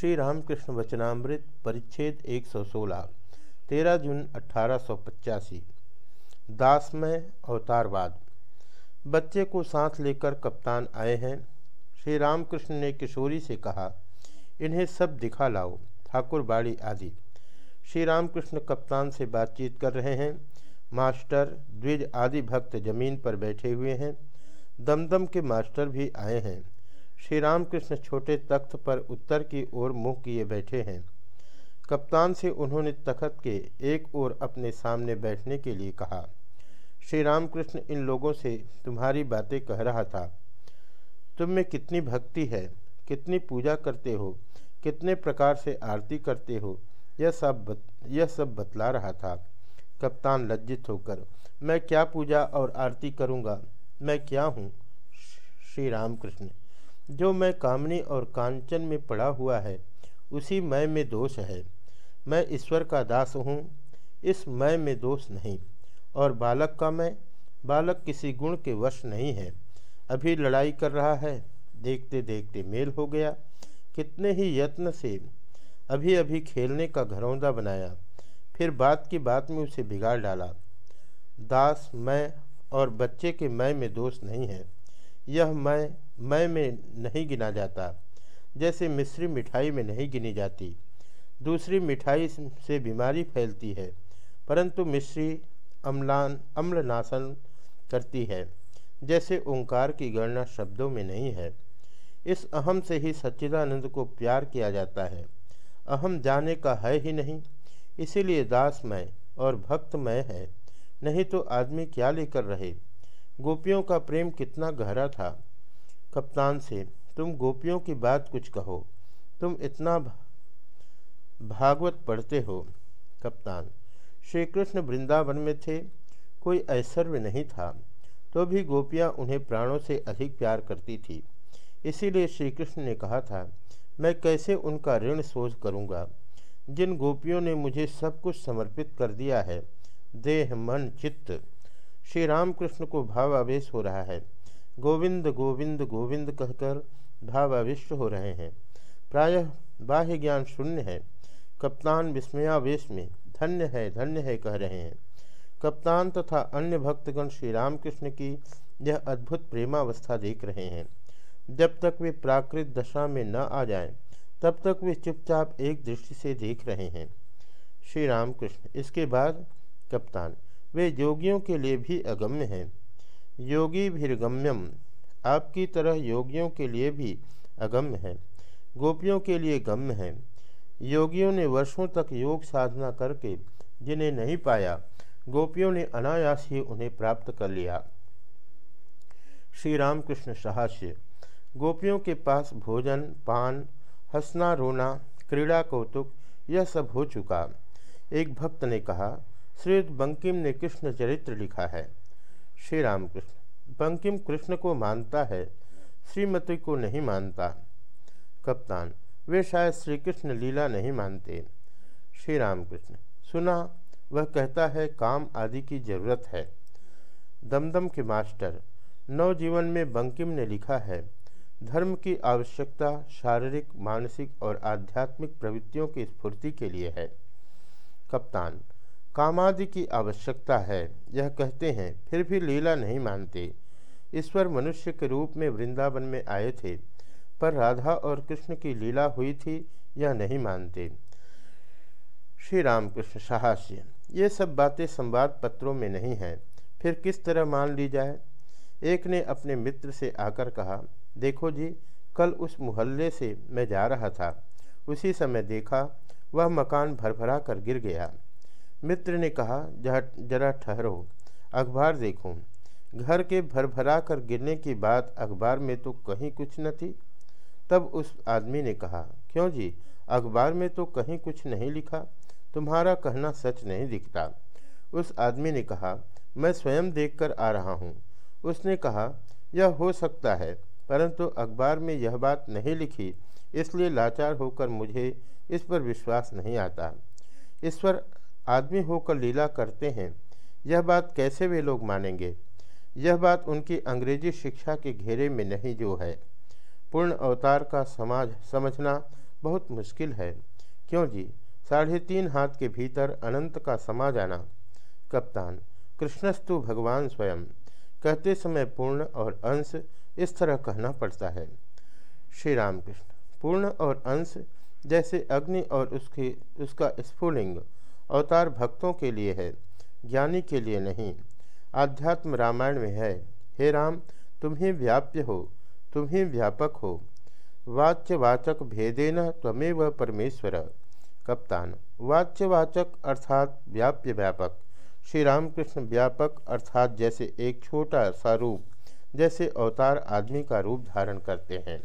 श्री रामकृष्ण वचनामृत परिच्छेद 116 तेरह जून अठारह दासमय अवतारवाद। बच्चे को साथ लेकर कप्तान आए हैं। श्री रामकृष्ण ने किशोरी से कहा, इन्हें सब दिखा लाओ, ठाकुर बाड़ी आदि। श्री रामकृष्ण कप्तान से बातचीत कर रहे हैं। मास्टर, द्विज आदि भक्त ज़मीन पर बैठे हुए हैं। दमदम के मास्टर भी आए हैं। श्री रामकृष्ण छोटे तख्त पर उत्तर की ओर मुँह किए बैठे हैं। कप्तान से उन्होंने तख्त के एक ओर अपने सामने बैठने के लिए कहा श्री रामकृष्ण इन लोगों से तुम्हारी बातें कह रहा था। तुम में कितनी भक्ति है कितनी पूजा करते हो कितने प्रकार से आरती करते हो यह सब बत, यह सब बतला रहा था। कप्तान लज्जित होकर मैं क्या पूजा और आरती करूँगा? मैं क्या हूँ? श्री रामकृष्ण जो मैं कामनी और कांचन में पड़ा हुआ है, उसी मैं में दोष है। मैं ईश्वर का दास हूँ, इस मैं में दोष नहीं। और बालक का मैं, बालक किसी गुण के वश नहीं है। अभी लड़ाई कर रहा है, देखते देखते मेल हो गया। कितने ही यत्न से अभी अभी खेलने का घरौंदा बनाया, फिर बात की बात में उसे बिगाड़ डाला। दास मैं और बच्चे के मैं में दोष नहीं है। यह मैं मैं में नहीं गिना जाता, जैसे मिश्री मिठाई में नहीं गिनी जाती। दूसरी मिठाई से बीमारी फैलती है, परंतु मिश्री अम्लान अम्लनाशन करती है, जैसे ओंकार की गणना शब्दों में नहीं है। इस अहम से ही सच्चिदानंद को प्यार किया जाता है। अहम जाने का है ही नहीं, इसीलिए दासमय और भक्तमय है, नहीं तो आदमी क्या लेकर रहे? गोपियों का प्रेम कितना गहरा था। कप्तान से, तुम गोपियों की बात कुछ कहो। तुम इतना भागवत पढ़ते हो, कप्तान। श्री कृष्ण वृंदावन में थे, कोई ऐश्वर्य नहीं था तो भी गोपियाँ उन्हें प्राणों से अधिक प्यार करती थी। इसीलिए श्री कृष्ण ने कहा था, मैं कैसे उनका ऋण सोच करूँगा? जिन गोपियों ने मुझे सब कुछ समर्पित कर दिया है, देह, मन, चित्त श्री रामकृष्ण को भावावेश हो रहा है। गोविंद गोविंद गोविंद कहकर भावाविष्ट हो रहे हैं। प्रायः बाह्य ज्ञान शून्य है। कप्तान विस्मयावेश में धन्य है धन्य है कह रहे हैं। कप्तान तथा अन्य भक्तगण श्री रामकृष्ण की यह अद्भुत प्रेमावस्था देख रहे हैं। जब तक वे प्राकृत दशा में न आ जाएँ, तब तक वे चुपचाप एक दृष्टि से देख रहे हैं। श्री रामकृष्ण इसके बाद कप्तान वे योगियों के लिए भी अगम्य हैं। योगी भीर्गम्यम आपकी तरह योगियों के लिए भी अगम्य है। गोपियों के लिए गम्य है। योगियों ने वर्षों तक योग साधना करके जिन्हें नहीं पाया, गोपियों ने अनायास ही उन्हें प्राप्त कर लिया। श्री रामकृष्ण सहास्य, गोपियों के पास भोजन, पान, हंसना, रोना, क्रीड़ा कौतुक, यह सब हो चुका। एक भक्त ने कहा, श्री बंकिम ने कृष्ण चरित्र लिखा है। श्री रामकृष्ण बंकिम कृष्ण को मानता है, श्रीमती को नहीं मानता। कप्तान, वे शायद श्री कृष्ण लीला नहीं मानते। श्री रामकृष्ण सुना, वह कहता है काम आदि की ज़रूरत है। दमदम के मास्टर, नवजीवन में बंकिम ने लिखा है, धर्म की आवश्यकता शारीरिक, मानसिक और आध्यात्मिक प्रवृत्तियों की स्फूर्ति के लिए है। कप्तान कामादि की आवश्यकता है। यह कहते हैं, फिर भी लीला नहीं मानते। ईश्वर मनुष्य के रूप में वृंदावन में आए थे, पर राधा और कृष्ण की लीला हुई थी, यह नहीं मानते। श्री रामकृष्ण साहस्य, ये सब बातें संवाद पत्रों में नहीं हैं। फिर किस तरह मान ली जाए? एक ने अपने मित्र से आकर कहा, देखो जी, कल उस मोहल्ले से मैं जा रहा था। उसी समय देखा, वह मकान भरभरा कर गिर गया। मित्र ने कहा जरा ठहरो, अखबार देखूँ। घर के भरभरा कर गिरने की बात अखबार में तो कहीं कुछ न थी? तब उस आदमी ने कहा, क्यों जी? अखबार में तो कहीं कुछ नहीं लिखा। तुम्हारा कहना सच नहीं दिखता। उस आदमी ने कहा, मैं स्वयं देखकर आ रहा हूँ। उसने कहा, यह हो सकता है, परंतु अखबार में यह बात नहीं लिखी, इसलिए लाचार होकर मुझे इस पर विश्वास नहीं आता। ईश्वर आदमी होकर लीला करते हैं, यह बात कैसे वे लोग मानेंगे? यह बात उनकी अंग्रेज़ी शिक्षा के घेरे में नहीं जो है। पूर्ण अवतार का समाज समझना बहुत मुश्किल है। क्यों जी? साढ़े तीन हाथ के भीतर अनंत का समा जाना कप्तान, कृष्णस्तु भगवान स्वयं। कहते समय पूर्ण और अंश इस तरह कहना पड़ता है। श्री रामकृष्ण पूर्ण और अंश जैसे अग्नि और उसके, उसका स्फुलिंग अवतार भक्तों के लिए है, ज्ञानी के लिए नहीं। आध्यात्म रामायण में है, हे राम, तुम ही व्याप्य हो, तुम ही व्यापक हो। वाच्यवाचक भेदेन त्वमेव परमेश्वर। कप्तान, वाच्यवाचक अर्थात व्याप्य व्यापक। श्री रामकृष्ण व्यापक अर्थात जैसे एक छोटा सा रूप, जैसे अवतार आदमी का रूप धारण करते हैं।